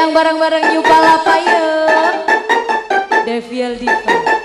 goyang bareng-bareng New Palapa yuk Deviel Diva.